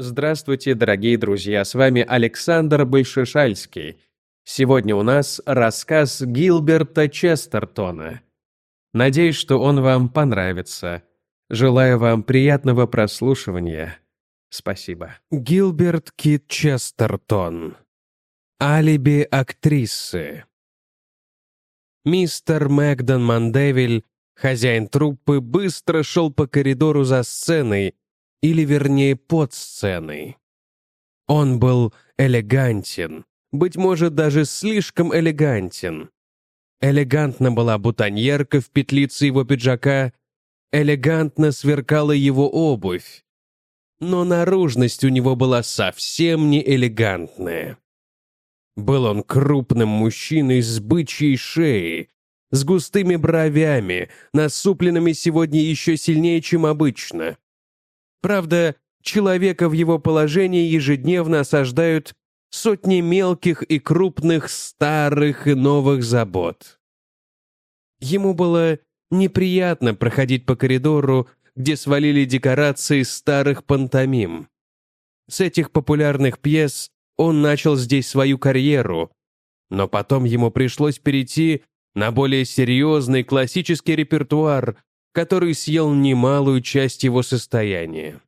Здравствуйте, дорогие друзья, с вами Александр Большешальский. Сегодня у нас рассказ Гилберта Честертона. Надеюсь, что он вам понравится. Желаю вам приятного прослушивания. Спасибо. Гилберт Кит Честертон. Алиби актрисы. Мистер Мэгдон Мандевиль, хозяин труппы, быстро шел по коридору за сценой, или вернее под сценой. Он был элегантен, быть может, даже слишком элегантен. Элегантна была бутоньерка в петлице его пиджака, элегантно сверкала его обувь. Но наружность у него была совсем не элегантная. Был он крупным мужчиной с бычьей шеей, с густыми бровями, насупленными сегодня еще сильнее, чем обычно. Правда, человека в его положении ежедневно осаждают сотни мелких и крупных старых и новых забот. Ему было неприятно проходить по коридору, где свалили декорации старых пантомим. С этих популярных пьес он начал здесь свою карьеру, но потом ему пришлось перейти на более серьезный классический репертуар, который съел немалую часть его состояния.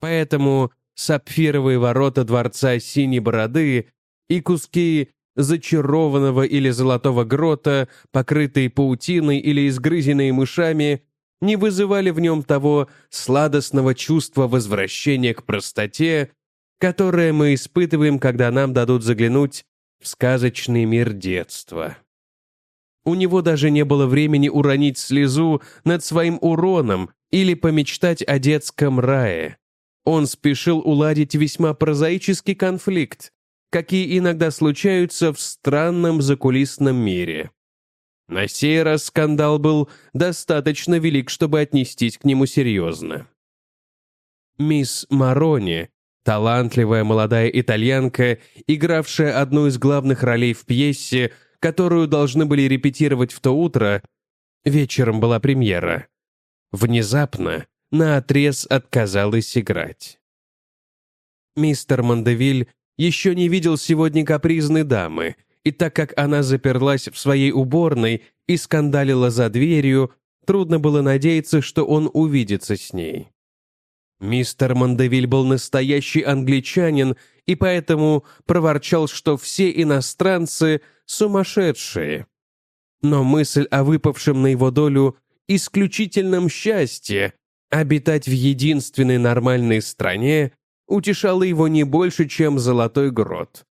Поэтому сапфировые ворота дворца Синей Бороды и куски зачарованного или золотого грота, покрытые паутиной или изгрызенные мышами, не вызывали в нем того сладостного чувства возвращения к простоте, которое мы испытываем, когда нам дадут заглянуть в сказочный мир детства. У него даже не было времени уронить слезу над своим уроном или помечтать о детском рае. Он спешил уладить весьма прозаический конфликт, какие иногда случаются в странном закулисном мире. На сей раз скандал был достаточно велик, чтобы отнестись к нему серьезно. Мисс Марони, талантливая молодая итальянка, игравшая одну из главных ролей в пьесе, которую должны были репетировать в то утро, вечером была премьера, внезапно наотрез отказалась играть. Мистер Мандевиль еще не видел сегодня капризной дамы, и так как она заперлась в своей уборной и скандалила за дверью, трудно было надеяться, что он увидится с ней. Мистер Мандевиль был настоящий англичанин и поэтому проворчал, что все иностранцы сумасшедшие. Но мысль о выпавшем на его долю исключительном счастье обитать в единственной нормальной стране утешало его не больше, чем золотой грот.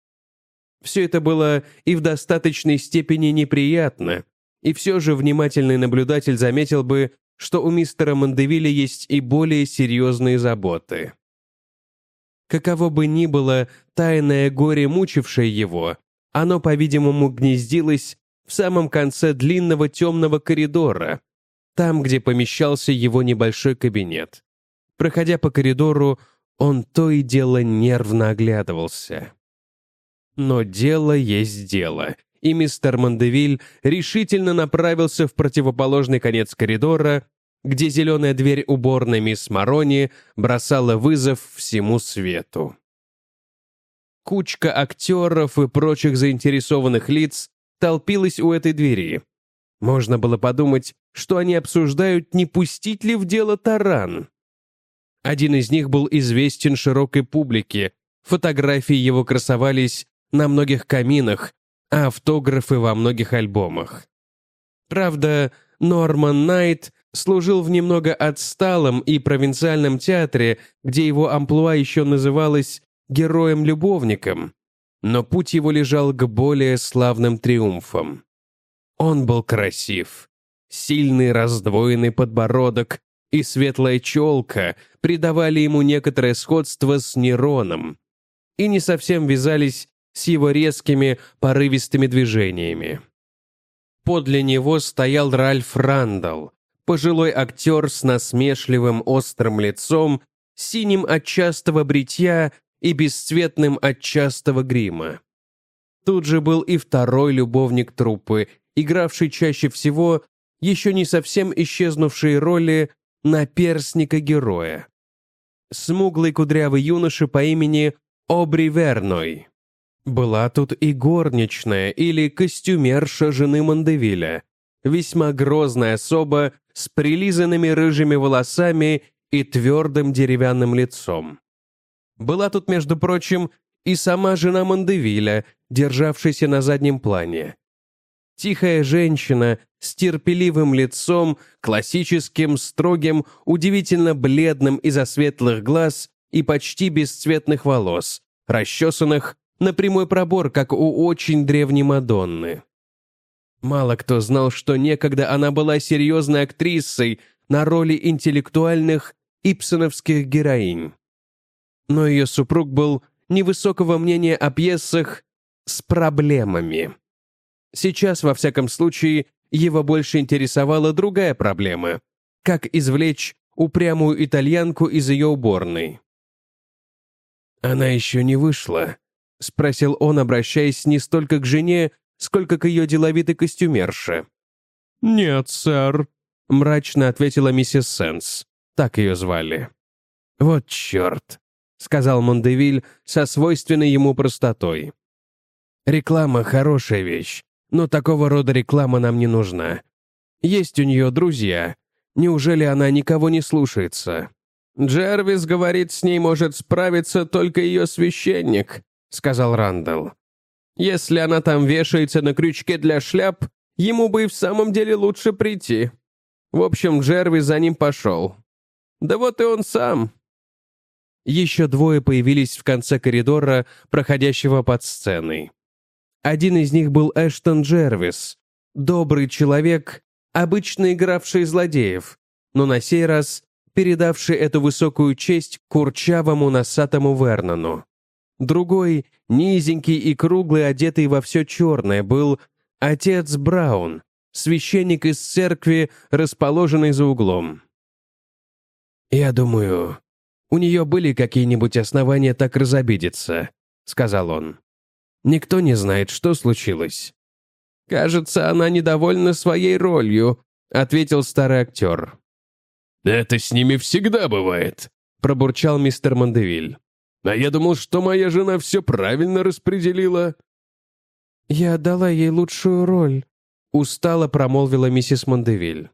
Все это было и в достаточной степени неприятно, и все же внимательный наблюдатель заметил бы, что у мистера Мандевиля есть и более серьезные заботы. Каково бы ни было тайное горе, мучившее его, оно, по-видимому, гнездилось в самом конце длинного темного коридора, там, где помещался его небольшой кабинет. Проходя по коридору, он то и дело нервно оглядывался. Но дело есть дело, и мистер Мандевиль решительно направился в противоположный конец коридора, где зеленая дверь уборной мисс Марони бросала вызов всему свету. Кучка актеров и прочих заинтересованных лиц толпилась у этой двери. Можно было подумать, что они обсуждают, не пустить ли в дело таран. Один из них был известен широкой публике, фотографии его красовались на многих каминах, а автографы во многих альбомах. Правда, Норман Найт служил в немного отсталом и провинциальном театре, где его амплуа еще называлось «героем-любовником», но путь его лежал к более славным триумфам. Он был красив. Сильный раздвоенный подбородок и светлая челка придавали ему некоторое сходство с Нероном и не совсем вязались с его резкими, порывистыми движениями. Подле него стоял Ральф Рандall, пожилой актер с насмешливым острым лицом, синим от частого бритья и бесцветным от частого грима. Тут же был и второй любовник труппы, игравший чаще всего еще не совсем исчезнувшие роли наперсника героя. смуглый кудрявый юноша по имени Обри Верной. Была тут и горничная или костюмерша жены Мандевиля, весьма грозная особа с прилизанными рыжими волосами и твердым деревянным лицом. Была тут, между прочим, и сама жена Мандевиля, державшаяся на заднем плане. Тихая женщина с терпеливым лицом, классическим, строгим, удивительно бледным из-за светлых глаз и почти бесцветных волос, расчесанных на прямой пробор, как у очень древней Мадонны. Мало кто знал, что некогда она была серьезной актрисой на роли интеллектуальных ипсоновских героинь. Но ее супруг был невысокого мнения о пьесах с проблемами. Сейчас, во всяком случае, его больше интересовала другая проблема — как извлечь упрямую итальянку из ее уборной. «Она еще не вышла», — спросил он, обращаясь не столько к жене, сколько к ее деловитой костюмерше. «Нет, сэр», — мрачно ответила миссис Сенс. Так ее звали. «Вот черт», — сказал Мондевиль со свойственной ему простотой. «Реклама — хорошая вещь, но такого рода реклама нам не нужна. Есть у нее друзья. Неужели она никого не слушается?» «Джервис говорит, с ней может справиться только ее священник», — сказал Рандall. «Если она там вешается на крючке для шляп, ему бы и в самом деле лучше прийти. В общем, Джервис за ним пошел. Да вот и он сам». Еще двое появились в конце коридора, проходящего под сценой. Один из них был Эштон Джервис, добрый человек, обычно игравший злодеев, но на сей раз передавший эту высокую честь курчавому носатому Вернону. Другой, низенький и круглый, одетый во все черное, был отец Браун, священник из церкви, расположенной за углом. «Я думаю, у нее были какие-нибудь основания так разобидеться», — сказал он. Никто не знает, что случилось». «Кажется, она недовольна своей ролью», — ответил старый актер. «Это с ними всегда бывает», — пробурчал мистер Мандевиль. «А я думал, что моя жена все правильно распределила». «Я отдала ей лучшую роль», — устало промолвила миссис Мандевиль.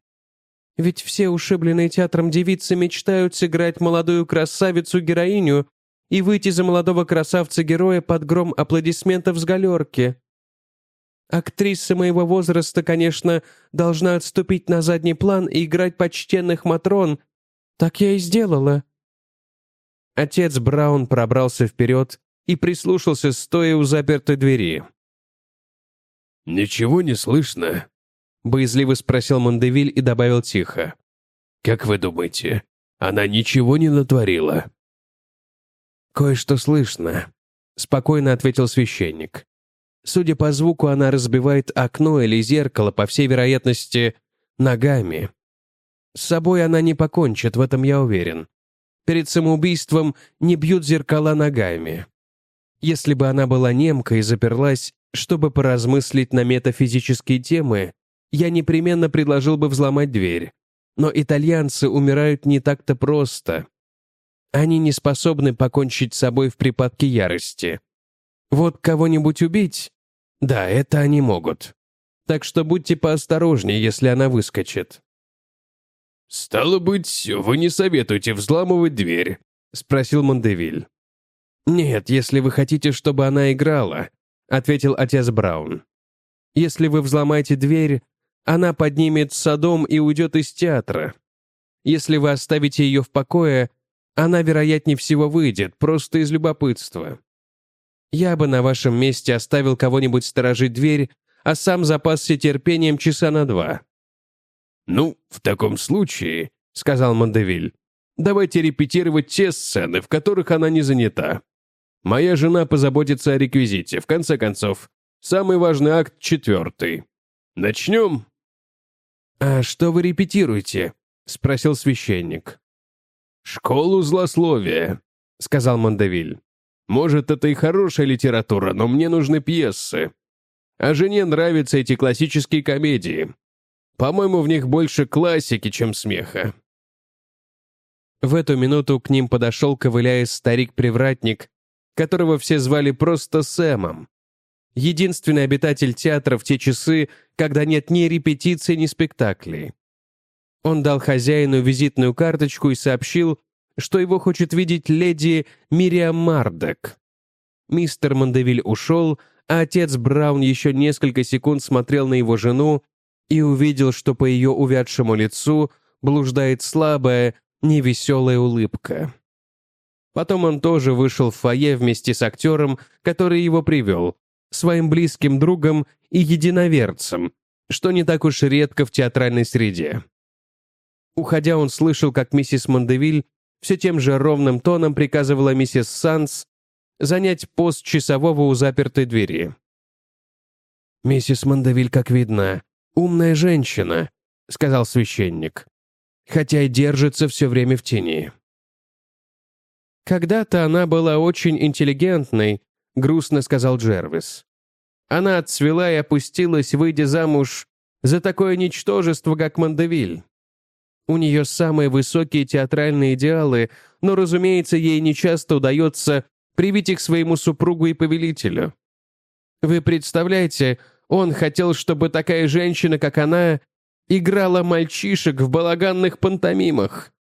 «Ведь все ушибленные театром девицы мечтают сыграть молодую красавицу-героиню и выйти за молодого красавца-героя под гром аплодисментов с галерки. Актриса моего возраста, конечно, должна отступить на задний план и играть почтенных Матрон. Так я и сделала». Отец Браун пробрался вперед и прислушался, стоя у запертой двери. «Ничего не слышно?» — боязливо спросил Мандевиль и добавил тихо. «Как вы думаете, она ничего не натворила?» «Кое-что слышно», — спокойно ответил священник. «Судя по звуку, она разбивает окно или зеркало, по всей вероятности, ногами. С собой она не покончит, в этом я уверен. Перед самоубийством не бьют зеркала ногами. Если бы она была немкой и заперлась, чтобы поразмыслить на метафизические темы, я непременно предложил бы взломать дверь. Но итальянцы умирают не так-то просто. Они не способны покончить с собой в припадке ярости. Вот кого-нибудь убить? Да, это они могут. Так что будьте поосторожнее, если она выскочит. «Стало быть, вы не советуете взламывать дверь?» — спросил Мондевиль. «Нет, если вы хотите, чтобы она играла», — ответил отец Браун. «Если вы взломаете дверь, она поднимет садом и уйдет из театра. Если вы оставите ее в покое, она, вероятнее всего, выйдет, просто из любопытства. Я бы на вашем месте оставил кого-нибудь сторожить дверь, а сам запасся терпением часа на два». «Ну, в таком случае», — сказал Мандевиль, «давайте репетировать те сцены, в которых она не занята. Моя жена позаботится о реквизите. В конце концов, самый важный акт четвертый. Начнем?» «А что вы репетируете?» — спросил священник. «Школу злословия», — сказал Мандавиль. «Может, это и хорошая литература, но мне нужны пьесы. А жене нравятся эти классические комедии. По-моему, в них больше классики, чем смеха». В эту минуту к ним подошел, ковыляя старик-привратник, которого все звали просто Сэмом. Единственный обитатель театра в те часы, когда нет ни репетиций, ни спектаклей. Он дал хозяину визитную карточку и сообщил, что его хочет видеть леди Мириам Мардек. Мистер Мандевиль ушел, а отец Браун еще несколько секунд смотрел на его жену и увидел, что по ее увядшему лицу блуждает слабая, невеселая улыбка. Потом он тоже вышел в фойе вместе с актером, который его привел, своим близким другом и единоверцем, что не так уж редко в театральной среде. Уходя, он слышал, как миссис Мондевиль все тем же ровным тоном приказывала миссис Санс занять пост часового у запертой двери. «Миссис Мондевиль, как видно, умная женщина», — сказал священник, «хотя и держится все время в тени». «Когда-то она была очень интеллигентной», — грустно сказал Джервис. «Она отцвела и опустилась, выйдя замуж за такое ничтожество, как Мондевиль. У нее самые высокие театральные идеалы, но, разумеется, ей нечасто удается привить их своему супругу и повелителю. Вы представляете, он хотел, чтобы такая женщина, как она, играла мальчишек в балаганных пантомимах.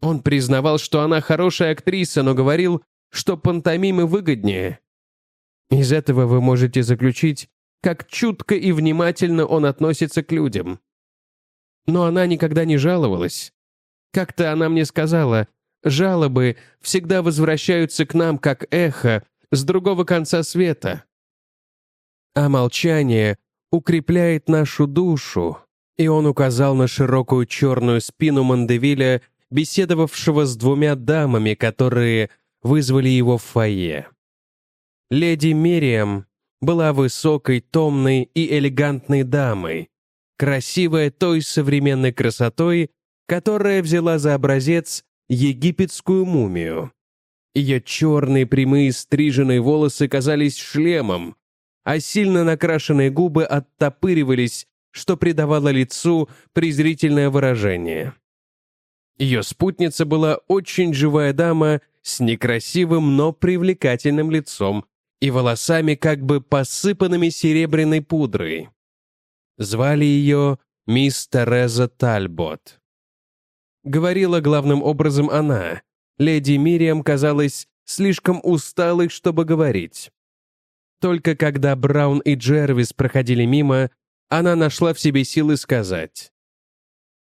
Он признавал, что она хорошая актриса, но говорил, что пантомимы выгоднее. Из этого вы можете заключить, как чутко и внимательно он относится к людям. Но она никогда не жаловалась. Как-то она мне сказала, жалобы всегда возвращаются к нам как эхо с другого конца света. А молчание укрепляет нашу душу. И он указал на широкую черную спину Мандевиля, беседовавшего с двумя дамами, которые вызвали его в фойе. Леди Мириам была высокой, томной и элегантной дамой, красивая той современной красотой, которая взяла за образец египетскую мумию. Ее черные прямые стриженные волосы казались шлемом, а сильно накрашенные губы оттопыривались, что придавало лицу презрительное выражение. Ее спутница была очень живая дама с некрасивым, но привлекательным лицом и волосами как бы посыпанными серебряной пудрой. Звали ее мисс Тереза Тальбот. Говорила главным образом она. Леди Мириам казалась слишком усталой, чтобы говорить. Только когда Браун и Джервис проходили мимо, она нашла в себе силы сказать.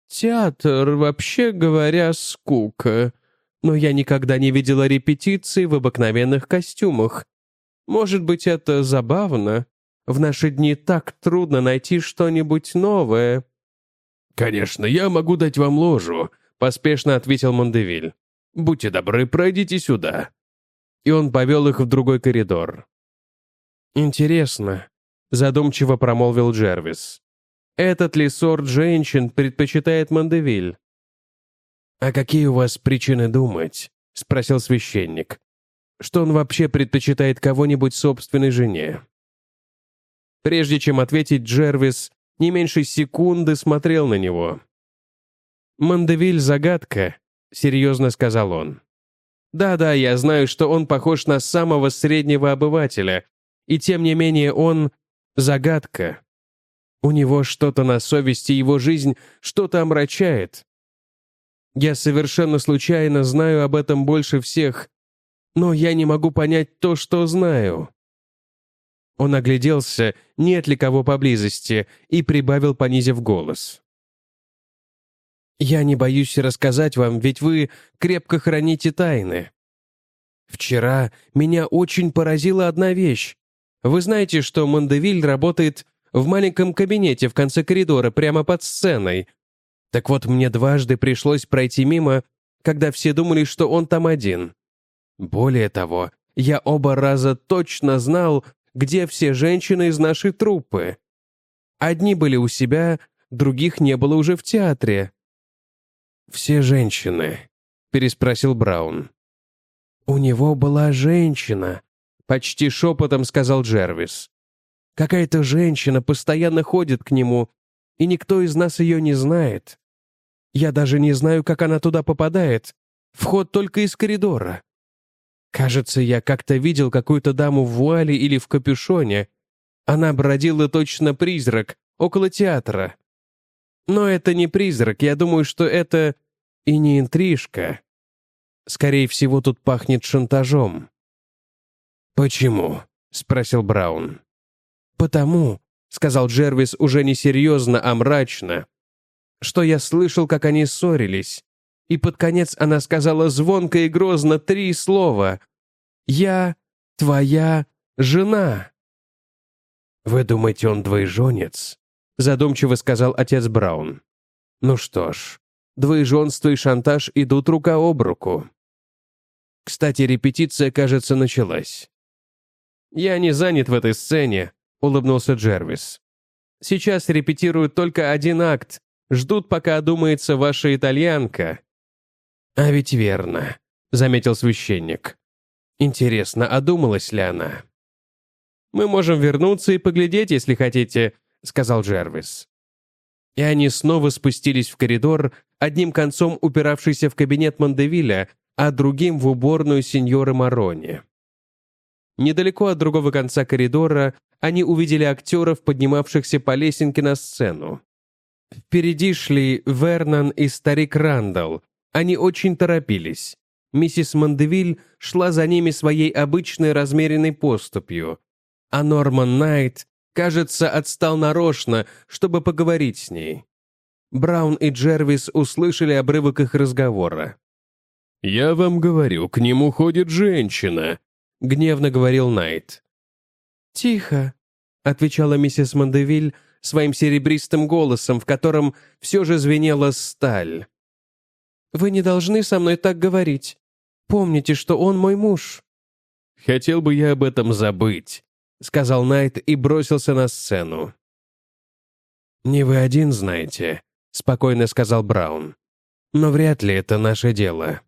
«Театр, вообще говоря, скука. Но я никогда не видела репетиций в обыкновенных костюмах. Может быть, это забавно? В наши дни так трудно найти что-нибудь новое». «Конечно, я могу дать вам ложу», — поспешно ответил Мондевиль. «Будьте добры, пройдите сюда». И он повел их в другой коридор. «Интересно», — задумчиво промолвил Джервис. «Этот ли сорт женщин предпочитает Мондевиль?» «А какие у вас причины думать?» — спросил священник. «Что он вообще предпочитает кого-нибудь собственной жене?» Прежде чем ответить, Джервис не меньше секунды смотрел на него. «Мандевиль — загадка», — серьезно сказал он. «Да-да, я знаю, что он похож на самого среднего обывателя, и тем не менее он — загадка. У него что-то на совести, его жизнь что-то омрачает. Я совершенно случайно знаю об этом больше всех, но я не могу понять то, что знаю». Он огляделся, нет ли кого поблизости, и прибавил, понизив голос. «Я не боюсь рассказать вам, ведь вы крепко храните тайны. Вчера меня очень поразила одна вещь. Вы знаете, что Мондевиль работает в маленьком кабинете в конце коридора, прямо под сценой. Так вот, мне дважды пришлось пройти мимо, когда все думали, что он там один. Более того, я оба раза точно знал, где все женщины из нашей труппы. Одни были у себя, других не было уже в театре. «Все женщины», — переспросил Браун. «У него была женщина», Почти шепотом сказал Джервис. «Какая-то женщина постоянно ходит к нему, и никто из нас ее не знает. Я даже не знаю, как она туда попадает, Вход только из коридора. Кажется, я как-то видел какую-то даму в вуале или в капюшоне. Она бродила точно призрак, около театра. Но это не призрак, я думаю, что это и не интрижка. Скорее всего, тут пахнет шантажом. «Почему?» — спросил Браун. «Потому», — сказал Джервис уже не серьезно, а мрачно, «что я слышал, как они ссорились, и под конец она сказала звонко и грозно три слова «Я твоя жена». «Вы думаете, он двоеженец?» — задумчиво сказал отец Браун. «Ну что ж, двоеженство и шантаж идут рука об руку. Кстати, репетиция, кажется, началась. «Я не занят в этой сцене», — улыбнулся Джервис. «Сейчас репетируют только один акт. Ждут, пока одумается ваша итальянка». «А ведь верно», — заметил священник. «Интересно, одумалась ли она?» «Мы можем вернуться и поглядеть, если хотите», — сказал Джервис. И они снова спустились в коридор, одним концом упиравшийся в кабинет Мондевиля, а другим в уборную сеньоры Марони. Недалеко от другого конца коридора они увидели актеров, поднимавшихся по лесенке на сцену. Впереди шли Вернон и старик Рандall. Они очень торопились. Миссис Мандевиль шла за ними своей обычной размеренной поступью. А Норман Найт, кажется, отстал нарочно, чтобы поговорить с ней. Браун и Джервис услышали обрывок их разговора. «Я вам говорю, к нему ходит женщина», — гневно говорил Найт. «Тихо», — отвечала миссис Мандевиль своим серебристым голосом, в котором все же звенела сталь. «Вы не должны со мной так говорить. Помните, что он мой муж». «Хотел бы я об этом забыть», — сказал Найт и бросился на сцену. «Не вы один знаете», — спокойно сказал Браун. «Но вряд ли это наше дело».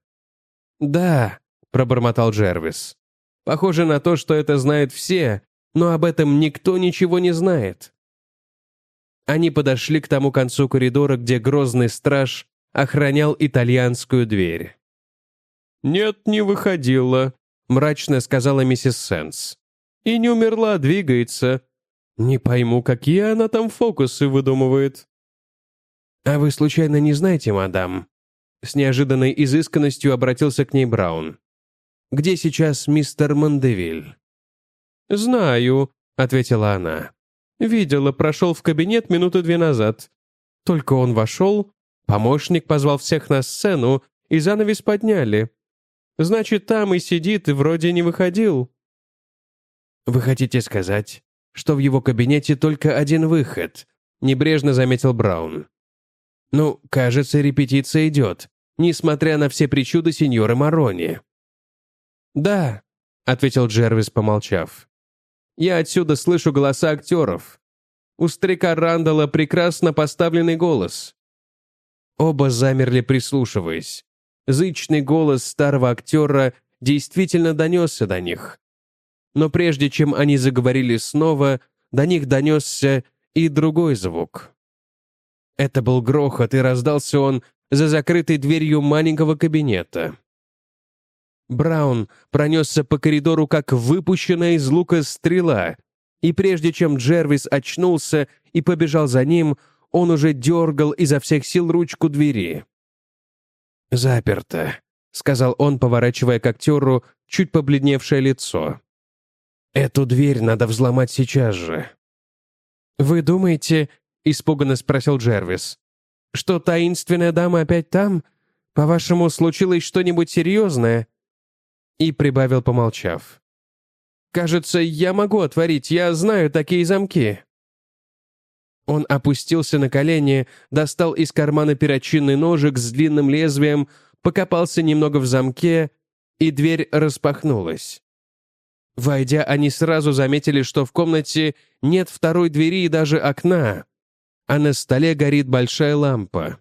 «Да», — пробормотал Джервис. Похоже на то, что это знают все, но об этом никто ничего не знает. Они подошли к тому концу коридора, где грозный страж охранял итальянскую дверь. «Нет, не выходила», — мрачно сказала миссис Сенс. «И не умерла, двигается. Не пойму, какие она там фокусы выдумывает». «А вы случайно не знаете, мадам?» С неожиданной изысканностью обратился к ней Браун. Где сейчас мистер Мандевиль?» «Знаю», — ответила она. «Видела, прошел в кабинет минуты две назад. Только он вошел, помощник позвал всех на сцену, и занавес подняли. Значит, там и сидит, и вроде не выходил». «Вы хотите сказать, что в его кабинете только один выход?» — небрежно заметил Браун. «Ну, кажется, репетиция идет, несмотря на все причуды сеньора Марони». «Да», — ответил Джервис, помолчав. «Я отсюда слышу голоса актеров. У старика Рандала прекрасно поставленный голос». Оба замерли, прислушиваясь. Зычный голос старого актера действительно донесся до них. Но прежде чем они заговорили снова, до них донесся и другой звук. Это был грохот, и раздался он за закрытой дверью маленького кабинета. Браун пронесся по коридору, как выпущенная из лука стрела, и прежде чем Джервис очнулся и побежал за ним, он уже дергал изо всех сил ручку двери. «Заперто», — сказал он, поворачивая к актеру чуть побледневшее лицо. «Эту дверь надо взломать сейчас же». «Вы думаете, — испуганно спросил Джервис, — что таинственная дама опять там? По-вашему, случилось что-нибудь серьезное?» и прибавил, помолчав. «Кажется, я могу отворить, я знаю такие замки». Он опустился на колени, достал из кармана перочинный ножик с длинным лезвием, покопался немного в замке, и дверь распахнулась. Войдя, они сразу заметили, что в комнате нет второй двери и даже окна, а на столе горит большая лампа.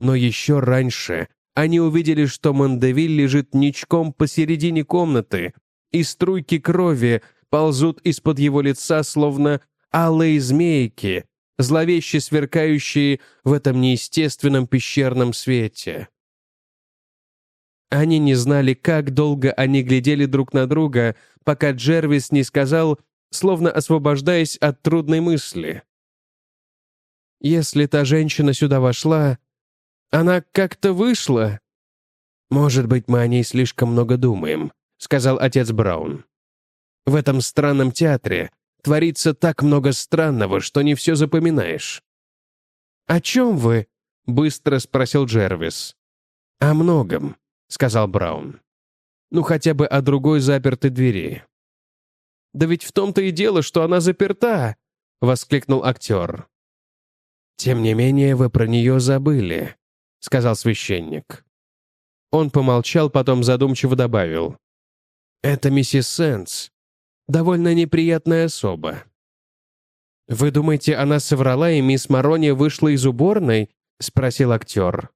Но еще раньше они увидели, что Мандевиль лежит ничком посередине комнаты, и струйки крови ползут из-под его лица, словно алые змейки, зловеще сверкающие в этом неестественном пещерном свете. Они не знали, как долго они глядели друг на друга, пока Джервис не сказал, словно освобождаясь от трудной мысли. «Если та женщина сюда вошла, она как-то вышла». «Может быть, мы о ней слишком много думаем», — сказал отец Браун. «В этом странном театре творится так много странного, что не все запоминаешь». «О чем вы?» — быстро спросил Джервис. «О многом», — сказал Браун. «Ну, хотя бы о другой запертой двери». «Да ведь в том-то и дело, что она заперта!» — воскликнул актер. «Тем не менее, вы про нее забыли», — сказал священник. Он помолчал, потом задумчиво добавил. «Это миссис Сенс. Довольно неприятная особа». «Вы думаете, она соврала, и мисс Марони вышла из уборной?» — спросил актер.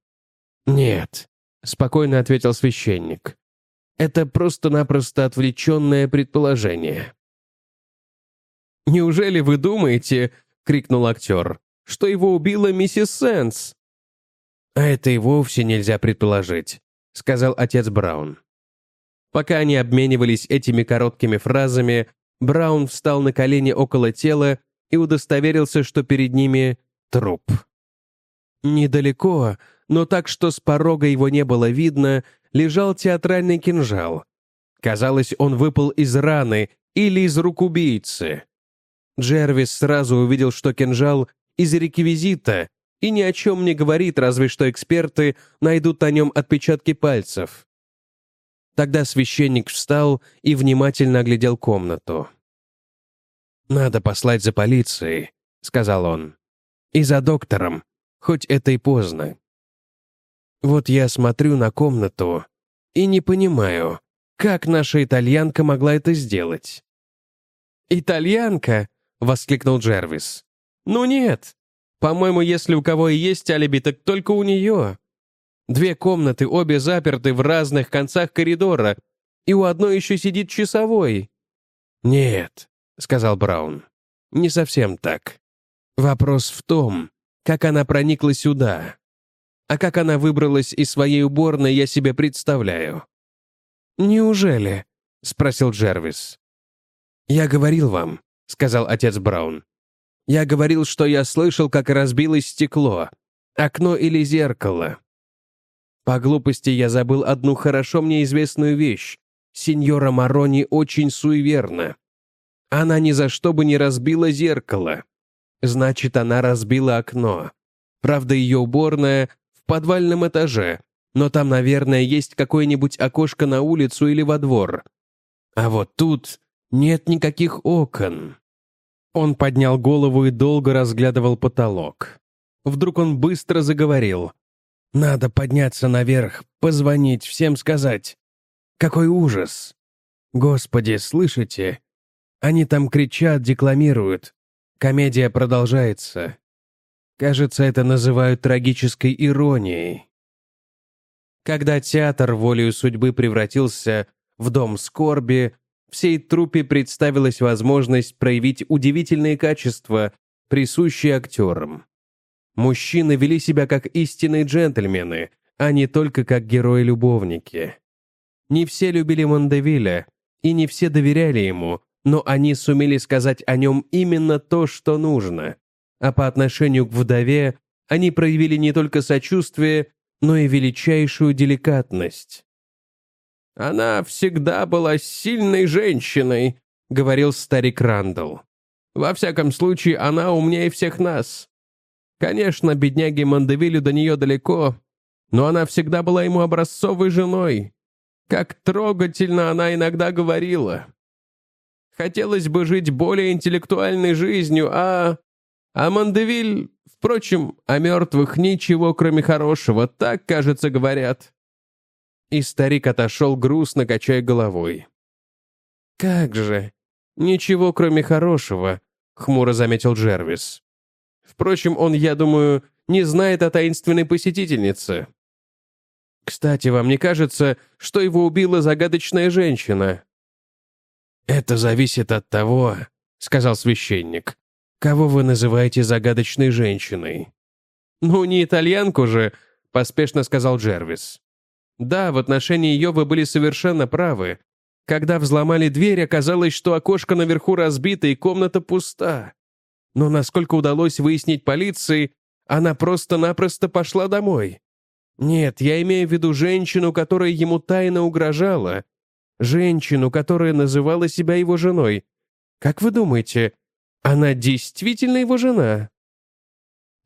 «Нет», — спокойно ответил священник. «Это просто-напросто отвлеченное предположение». «Неужели вы думаете, — крикнул актер, — что его убила миссис Сенс?» «А это и вовсе нельзя предположить», — сказал отец Браун. Пока они обменивались этими короткими фразами, Браун встал на колени около тела и удостоверился, что перед ними труп. Недалеко, но так, что с порога его не было видно, лежал театральный кинжал. Казалось, он выпал из раны или из рук убийцы. Джервис сразу увидел, что кинжал из реквизита и ни о чем не говорит, разве что эксперты найдут на нем отпечатки пальцев. Тогда священник встал и внимательно оглядел комнату. «Надо послать за полицией», — сказал он. «И за доктором, хоть это и поздно. Вот я смотрю на комнату и не понимаю, как наша итальянка могла это сделать». «Итальянка?» — воскликнул Джервис. «Ну нет. По-моему, если у кого и есть алиби, так только у нее. Две комнаты, обе заперты в разных концах коридора, и у одной еще сидит часовой». «Нет», — сказал Браун, — «не совсем так. Вопрос в том, как она проникла сюда. А как она выбралась из своей уборной, я себе представляю». «Неужели?» — спросил Джервис. «Я говорил вам», — сказал отец Браун. «Я говорил, что я слышал, как разбилось стекло, окно или зеркало. По глупости я забыл одну хорошо мне известную вещь. Сеньора Марони очень суеверна. Она ни за что бы не разбила зеркало. Значит, она разбила окно. Правда, ее уборная в подвальном этаже, но там, наверное, есть какое-нибудь окошко на улицу или во двор. А вот тут нет никаких окон. Он поднял голову и долго разглядывал потолок. Вдруг он быстро заговорил. «Надо подняться наверх, позвонить, всем сказать. Какой ужас! Господи, слышите? Они там кричат, декламируют. Комедия продолжается. Кажется, это называют трагической иронией. Когда театр волею судьбы превратился в дом скорби, всей труппе представилась возможность проявить удивительные качества, присущие актерам. Мужчины вели себя как истинные джентльмены, а не только как герои-любовники. Не все любили Мондевиля, и не все доверяли ему, но они сумели сказать о нем именно то, что нужно. А по отношению к вдове они проявили не только сочувствие, но и величайшую деликатность. «Она всегда была сильной женщиной», — говорил старик Рандall. «Во всяком случае, она умнее всех нас. Конечно, бедняге Мандевилю до нее далеко, но она всегда была ему образцовой женой. Как трогательно она иногда говорила. Хотелось бы жить более интеллектуальной жизнью, а... А Мандевиль, впрочем, о мертвых ничего, кроме хорошего, так, кажется, говорят. И старик отошел, грустно качая головой. «Как же? Ничего, кроме хорошего», — хмуро заметил Джервис. «Впрочем, он, я думаю, не знает о таинственной посетительнице». «Кстати, вам не кажется, что его убила загадочная женщина?» «Это зависит от того», — сказал священник, «кого вы называете загадочной женщиной». «Ну, не итальянку же», — поспешно сказал Джервис. Да, в отношении ее вы были совершенно правы. Когда взломали дверь, оказалось, что окошко наверху разбито и комната пуста. Но насколько удалось выяснить полиции, она просто-напросто пошла домой. Нет, я имею в виду женщину, которая ему тайно угрожала. Женщину, которая называла себя его женой. Как вы думаете, она действительно его жена?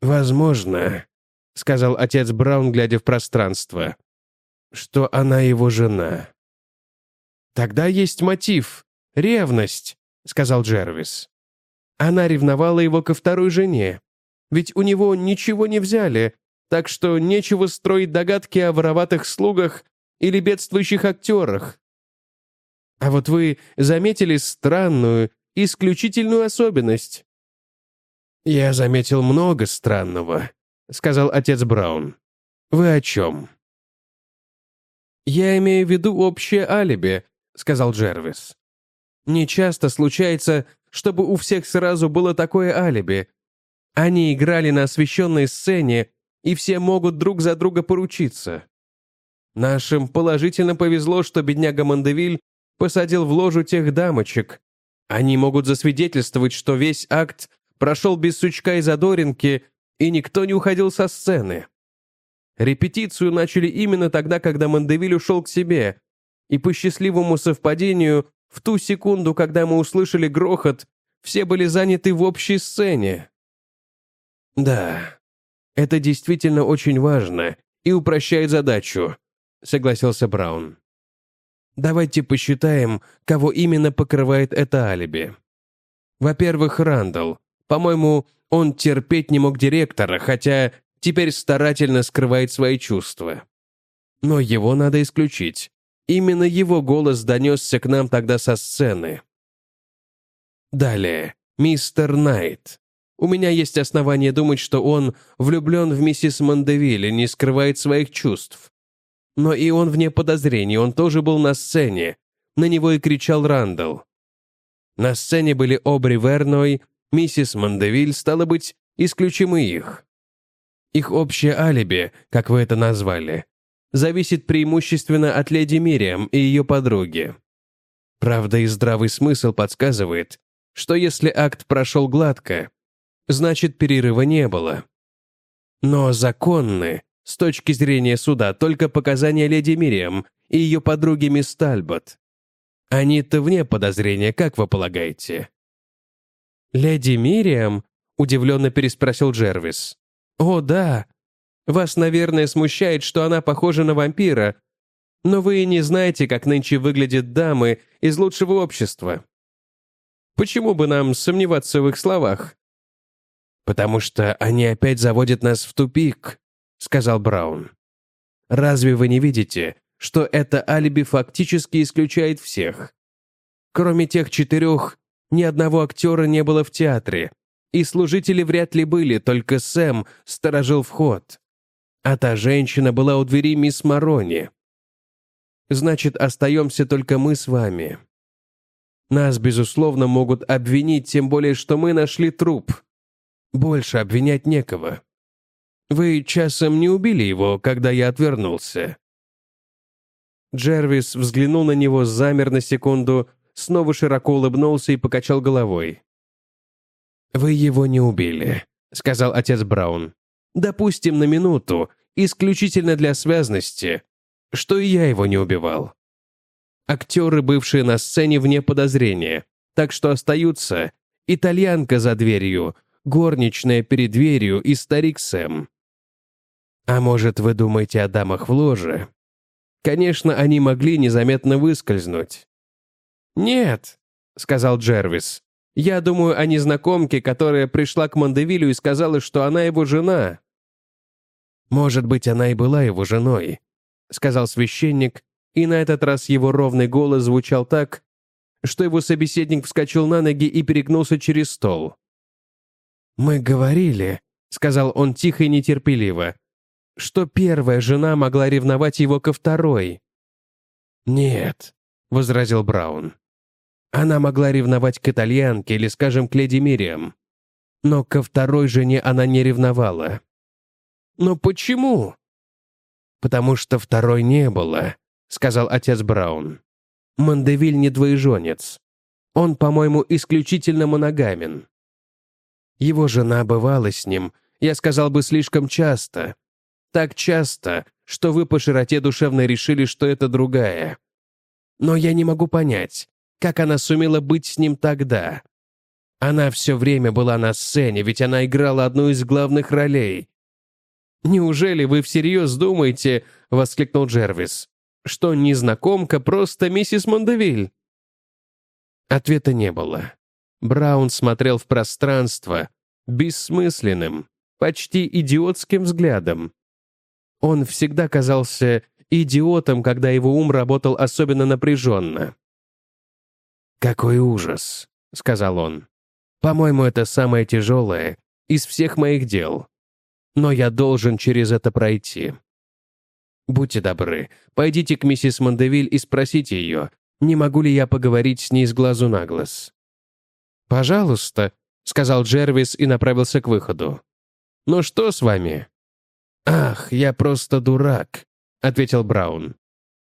«Возможно», — сказал отец Браун, глядя в пространство, «что она его жена». «Тогда есть мотив. Ревность», — сказал Джервис. Она ревновала его ко второй жене. Ведь у него ничего не взяли, так что нечего строить догадки о вороватых слугах или бедствующих актерах. А вот вы заметили странную, исключительную особенность. «Я заметил много странного», — сказал отец Браун. «Вы о чем?» «Я имею в виду общее алиби», — сказал Джервис. «Не часто случается, чтобы у всех сразу было такое алиби. Они играли на освещенной сцене, и все могут друг за друга поручиться. Нашим положительно повезло, что бедняга Мандевиль посадил в ложу тех дамочек. Они могут засвидетельствовать, что весь акт прошел без сучка и задоринки, и никто не уходил со сцены. Репетицию начали именно тогда, когда Мандевиль ушел к себе, и по счастливому совпадению, в ту секунду, когда мы услышали грохот, все были заняты в общей сцене. «Да, это действительно очень важно и упрощает задачу», — согласился Браун. «Давайте посчитаем, кого именно покрывает это алиби. Во-первых, Рандall. По-моему, он терпеть не мог директора, хотя теперь старательно скрывает свои чувства. Но его надо исключить. Именно его голос донесся к нам тогда со сцены. Далее, мистер Найт. У меня есть основания думать, что он влюблен в миссис Мандевиль не скрывает своих чувств. Но и он вне подозрений, он тоже был на сцене. На него и кричал Рандall. На сцене были Обри Верной, миссис Мандевиль, стало быть, исключим и их. Их общее алиби, как вы это назвали, зависит преимущественно от леди Мириам и ее подруги. Правда, и здравый смысл подсказывает, что если акт прошел гладко, значит, перерыва не было. Но законны, с точки зрения суда, только показания леди Мириам и ее подруги мисс Тальбот. Они-то вне подозрения, как вы полагаете?» «Леди Мириам?» — удивленно переспросил Джервис. «О, да. Вас, наверное, смущает, что она похожа на вампира, но вы не знаете, как нынче выглядят дамы из лучшего общества. Почему бы нам сомневаться в их словах?» «Потому что они опять заводят нас в тупик», — сказал Браун. «Разве вы не видите, что это алиби фактически исключает всех? Кроме тех четырех, ни одного актера не было в театре, и служители вряд ли были, только Сэм сторожил вход. А та женщина была у двери мисс Марони. Значит, остаемся только мы с вами. Нас, безусловно, могут обвинить, тем более, что мы нашли труп. Больше обвинять некого. Вы часом не убили его, когда я отвернулся?» Джервис взглянул на него, замер на секунду, снова широко улыбнулся и покачал головой. «Вы его не убили», — сказал отец Браун. «Допустим, на минуту, исключительно для связности, что и я его не убивал. Актеры, бывшие на сцене, вне подозрения, так что остаются итальянка за дверью, горничная перед дверью и старик Сэм. А может, вы думаете о дамах в ложе? Конечно, они могли незаметно выскользнуть. «Нет», — сказал Джервис. «Я думаю о незнакомке, которая пришла к Мандевилю и сказала, что она его жена». «Может быть, она и была его женой», — сказал священник, и на этот раз его ровный голос звучал так, что его собеседник вскочил на ноги и перегнулся через стол. «Мы говорили», — сказал он тихо и нетерпеливо, что первая жена могла ревновать его ко второй. «Нет», — возразил Браун. «Она могла ревновать к итальянке или, скажем, к леди Мириам. Но ко второй жене она не ревновала». «Но почему?» «Потому что второй не было», — сказал отец Браун. «Мандевиль не двоеженец. Он, по-моему, исключительно моногамен. Его жена бывала с ним, я сказал бы, слишком часто. Так часто, что вы по широте душевной решили, что это другая. Но я не могу понять, как она сумела быть с ним тогда. Она все время была на сцене, ведь она играла одну из главных ролей. «Неужели вы всерьез думаете, — воскликнул Джервис, — что незнакомка просто миссис Мондевиль?» Ответа не было. Браун смотрел в пространство, бессмысленным, почти идиотским взглядом. Он всегда казался идиотом, когда его ум работал особенно напряженно. «Какой ужас», — сказал он. «По-моему, это самое тяжелое из всех моих дел. Но я должен через это пройти. Будьте добры, пойдите к миссис Мондевиль и спросите ее, не могу ли я поговорить с ней с глазу на глаз». «Пожалуйста», — сказал Джервис и направился к выходу. «Ну что с вами?» «Ах, я просто дурак», — ответил Браун.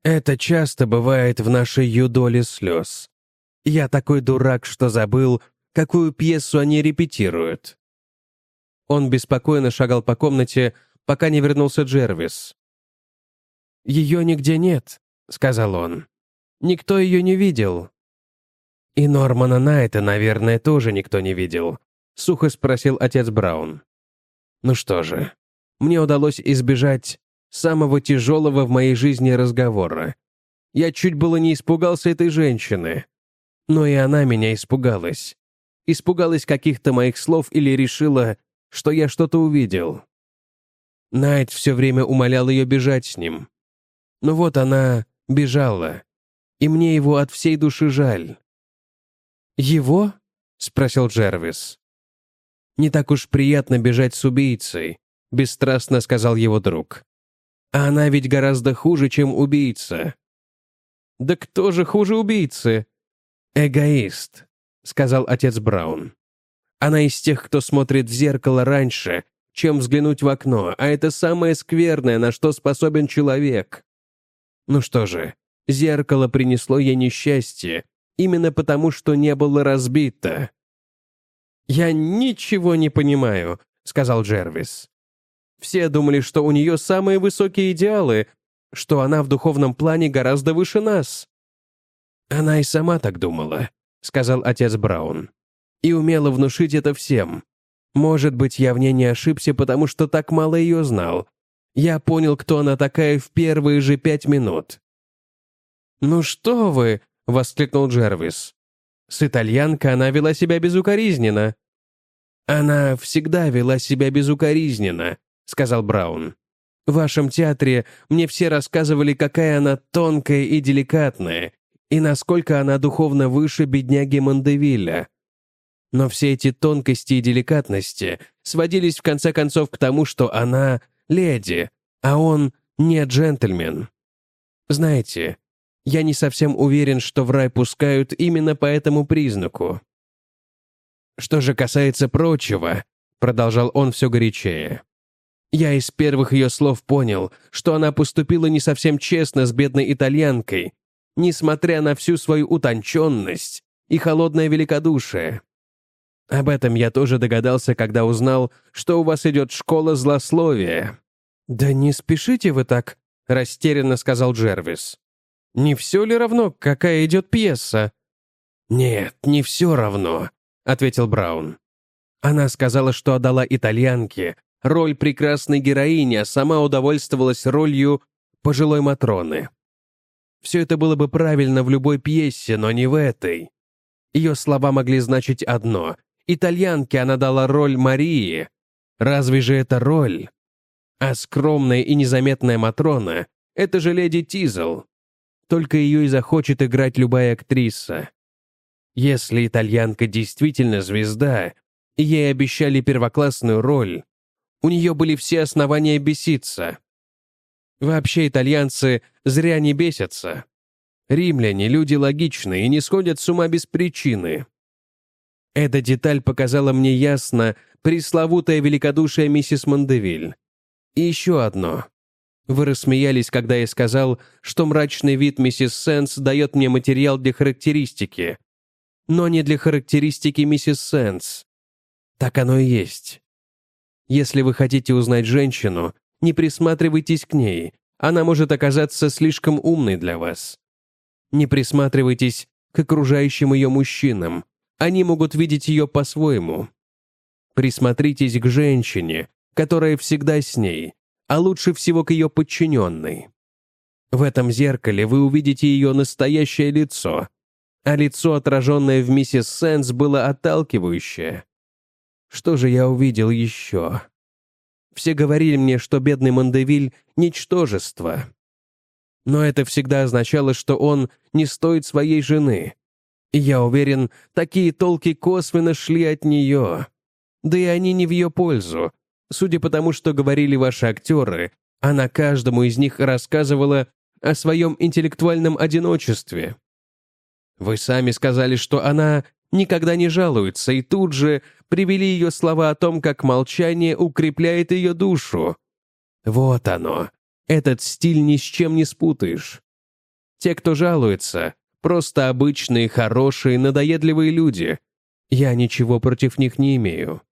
«Это часто бывает в нашей юдоле слез. Я такой дурак, что забыл, какую пьесу они репетируют». Он беспокойно шагал по комнате, пока не вернулся Джервис. «Ее нигде нет», — сказал он. «Никто ее не видел». «И Нормана Найта, наверное, тоже никто не видел», — сухо спросил отец Браун. «Ну что же, мне удалось избежать самого тяжелого в моей жизни разговора. Я чуть было не испугался этой женщины. Но и она меня испугалась. Испугалась каких-то моих слов или решила, что я что-то увидел. Найт все время умолял ее бежать с ним. Но вот она бежала, и мне его от всей души жаль. «Его?» — спросил Джервис. «Не так уж приятно бежать с убийцей», — бесстрастно сказал его друг. «А она ведь гораздо хуже, чем убийца». «Да кто же хуже убийцы?» «Эгоист», — сказал отец Браун. «Она из тех, кто смотрит в зеркало раньше, чем взглянуть в окно, а это самое скверное, на что способен человек. Ну что же, зеркало принесло ей несчастье, именно потому, что не было разбито». «Я ничего не понимаю», — сказал Джервис. Все думали, что у нее самые высокие идеалы, что она в духовном плане гораздо выше нас». «Она и сама так думала», — сказал отец Браун. «И умела внушить это всем. Может быть, я в ней не ошибся, потому что так мало ее знал. Я понял, кто она такая в первые же пять минут». «Ну что вы!» — воскликнул Джервис. «С итальянкой она вела себя безукоризненно». «Она всегда вела себя безукоризненно», — сказал Браун. «В вашем театре мне все рассказывали, какая она тонкая и деликатная, и насколько она духовно выше бедняги Мандевиля. Но все эти тонкости и деликатности сводились в конце концов к тому, что она — леди, а он не джентльмен. Знаете, я не совсем уверен, что в рай пускают именно по этому признаку. Что же касается прочего, продолжал он все горячее, я из первых ее слов понял, что она поступила не совсем честно с бедной итальянкой, несмотря на всю свою утонченность и холодное великодушие. Об этом я тоже догадался, когда узнал, что у вас идет школа злословия. «Да не спешите вы так», — растерянно сказал Джервис. «Не все ли равно, какая идет пьеса?» «Нет, не все равно», — ответил Браун. Она сказала, что отдала итальянке роль прекрасной героини, а сама удовольствовалась ролью пожилой Матроны. Все это было бы правильно в любой пьесе, но не в этой. Ее слова могли значить одно. Итальянке она дала роль Марии. Разве же это роль? А скромная и незаметная Матрона — это же леди Тизл. Только ее и захочет играть любая актриса. Если итальянка действительно звезда, ей обещали первоклассную роль, у нее были все основания беситься. Вообще итальянцы зря не бесятся. Римляне — люди логичные и не сходят с ума без причины. Эта деталь показала мне ясно пресловутое великодушие миссис Мондевиль. И еще одно. Вы рассмеялись, когда я сказал, что мрачный вид миссис Сенс дает мне материал для характеристики. Но не для характеристики миссис Сенс. Так оно и есть. Если вы хотите узнать женщину, не присматривайтесь к ней, она может оказаться слишком умной для вас. Не присматривайтесь к окружающим ее мужчинам, они могут видеть ее по-своему. Присмотритесь к женщине, которая всегда с ней, а лучше всего к ее подчиненной. В этом зеркале вы увидите ее настоящее лицо, а лицо, отраженное в миссис Сенс, было отталкивающее. Что же я увидел еще? Все говорили мне, что бедный Мандевиль — ничтожество. Но это всегда означало, что он не стоит своей жены. И я уверен, такие толки косвенно шли от нее. Да и они не в ее пользу. Судя по тому, что говорили ваши актеры, она каждому из них рассказывала о своем интеллектуальном одиночестве. Вы сами сказали, что она никогда не жалуется, и тут же привели ее слова о том, как молчание укрепляет ее душу. Вот оно. Этот стиль ни с чем не спутаешь. Те, кто жалуется, просто обычные, хорошие, надоедливые люди. Я ничего против них не имею.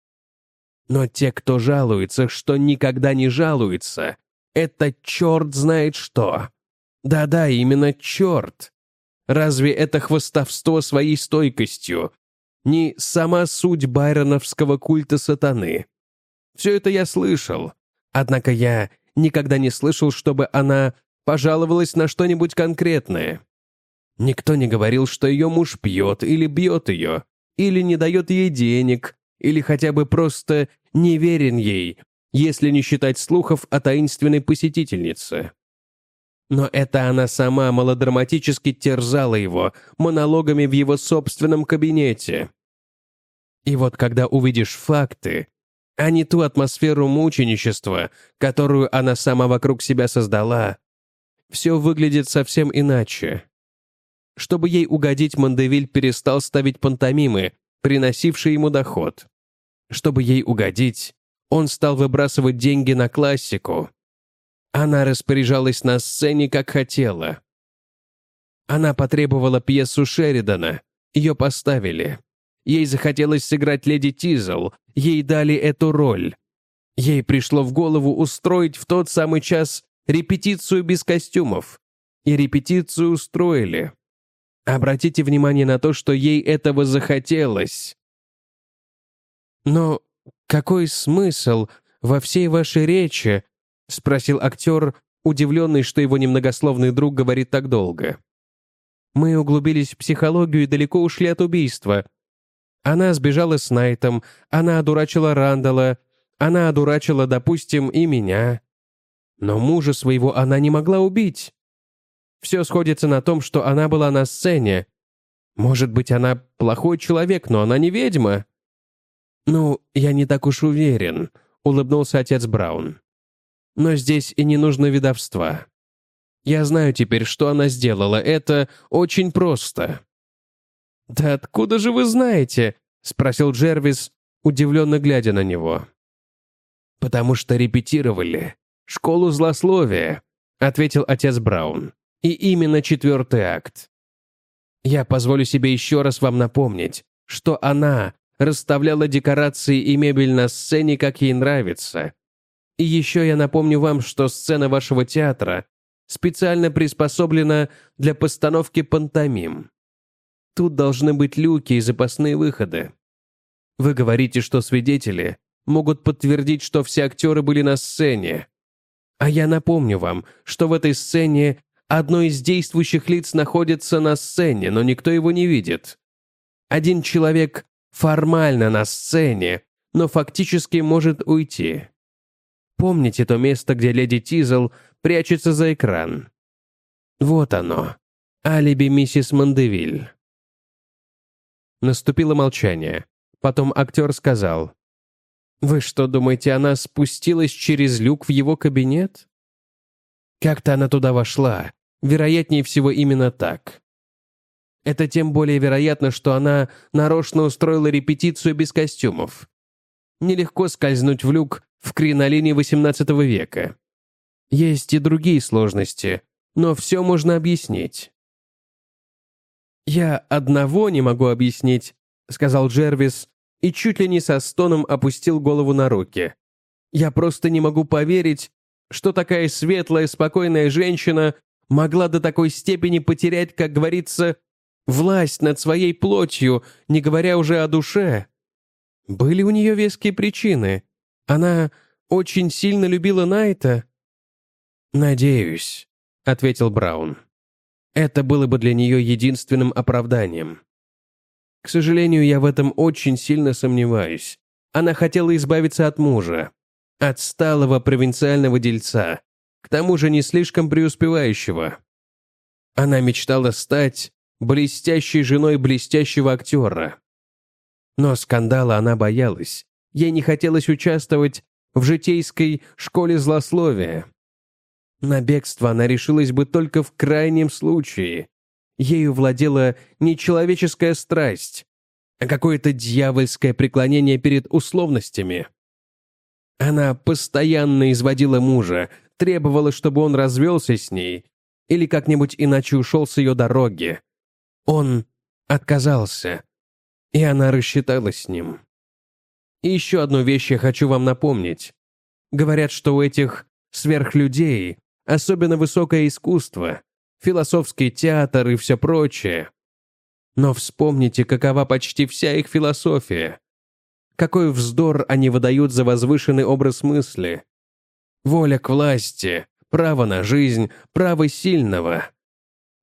Но те, кто жалуется, что никогда не жалуется, это черт знает что. Да-да, именно черт. Разве это хвостовство своей стойкостью? Не сама суть байроновского культа сатаны. Все это я слышал. Однако я никогда не слышал, чтобы она пожаловалась на что-нибудь конкретное. Никто не говорил, что ее муж пьет или бьет ее, или не дает ей денег, или хотя бы просто не верен ей, если не считать слухов о таинственной посетительнице. Но это она сама мелодраматически терзала его монологами в его собственном кабинете. И вот когда увидишь факты, а не ту атмосферу мученичества, которую она сама вокруг себя создала, все выглядит совсем иначе. Чтобы ей угодить, Мандевиль перестал ставить пантомимы, приносившие ему доход. Чтобы ей угодить, он стал выбрасывать деньги на классику, она распоряжалась на сцене, как хотела. Она потребовала пьесу Шеридана. Ее поставили. Ей захотелось сыграть леди Тизел. Ей дали эту роль. Ей пришло в голову устроить в тот самый час репетицию без костюмов. И репетицию устроили. Обратите внимание на то, что ей этого захотелось. Но какой смысл во всей вашей речи, — спросил актер, удивленный, что его немногословный друг говорит так долго. «Мы углубились в психологию и далеко ушли от убийства. Она сбежала с Найтом, она одурачила Рандала, она одурачила, допустим, и меня. Но мужа своего она не могла убить. Все сходится на том, что она была на сцене. Может быть, она плохой человек, но она не ведьма». «Ну, я не так уж уверен», — улыбнулся отец Браун. Но здесь и не нужно видовства. Я знаю теперь, что она сделала. Это очень просто». «Да откуда же вы знаете?» — спросил Джервис, удивленно глядя на него. «Потому что репетировали. Школу злословия», — ответил отец Браун. «И именно четвертый акт. Я позволю себе еще раз вам напомнить, что она расставляла декорации и мебель на сцене, как ей нравится, и еще я напомню вам, что сцена вашего театра специально приспособлена для постановки пантомим. Тут должны быть люки и запасные выходы. Вы говорите, что свидетели могут подтвердить, что все актеры были на сцене. А я напомню вам, что в этой сцене одно из действующих лиц находится на сцене, но никто его не видит. Один человек формально на сцене, но фактически может уйти. Помните то место, где леди Тизел прячется за экран? Вот оно. Алиби миссис Мандевиль. Наступило молчание. Потом актер сказал. «Вы что, думаете, она спустилась через люк в его кабинет?» «Как-то она туда вошла. Вероятнее всего, именно так. Это тем более вероятно, что она нарочно устроила репетицию без костюмов. Нелегко скользнуть в люк в кринолине XVIII века. Есть и другие сложности, но все можно объяснить. «Я одного не могу объяснить», — сказал Джервис, и чуть ли не со стоном опустил голову на руки. «Я просто не могу поверить, что такая светлая, спокойная женщина могла до такой степени потерять, как говорится, власть над своей плотью, не говоря уже о душе. Были у нее веские причины. Она очень сильно любила Найта. «Надеюсь», — ответил Браун. Это было бы для нее единственным оправданием. К сожалению, я в этом очень сильно сомневаюсь. Она хотела избавиться от мужа, отсталого провинциального дельца, к тому же не слишком преуспевающего. Она мечтала стать блестящей женой блестящего актера. Но скандала она боялась. Ей не хотелось участвовать в житейской школе злословия. На бегство она решилась бы только в крайнем случае. Ею владела не человеческая страсть, а какое-то дьявольское преклонение перед условностями. Она постоянно изводила мужа, требовала, чтобы он развелся с ней или как-нибудь иначе ушел с ее дороги. Он отказался, и она рассчиталась с ним. И еще одну вещь я хочу вам напомнить. Говорят, что у этих сверхлюдей особенно высокое искусство, философский театр и все прочее. Но вспомните, какова почти вся их философия. Какой вздор они выдают за возвышенный образ мысли. Воля к власти, право на жизнь, право сильного.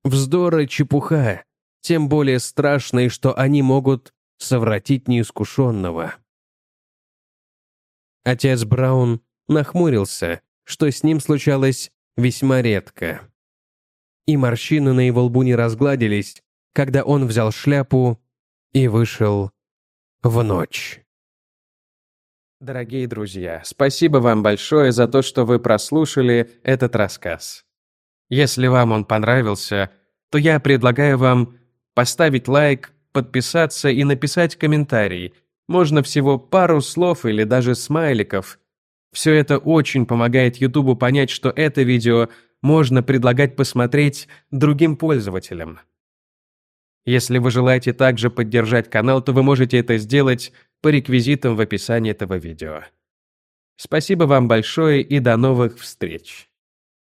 Вздор и чепуха, тем более страшные, что они могут совратить неискушенного. Отец Браун нахмурился, что с ним случалось весьма редко. И морщины на его лбу не разгладились, когда он взял шляпу и вышел в ночь. Дорогие друзья, спасибо вам большое за то, что вы прослушали этот рассказ. Если вам он понравился, то я предлагаю вам поставить лайк, подписаться и написать комментарий. Можно всего пару слов или даже смайликов. Все это очень помогает YouTube понять, что это видео можно предлагать посмотреть другим пользователям. Если вы желаете также поддержать канал, то вы можете это сделать по реквизитам в описании этого видео. Спасибо вам большое и до новых встреч!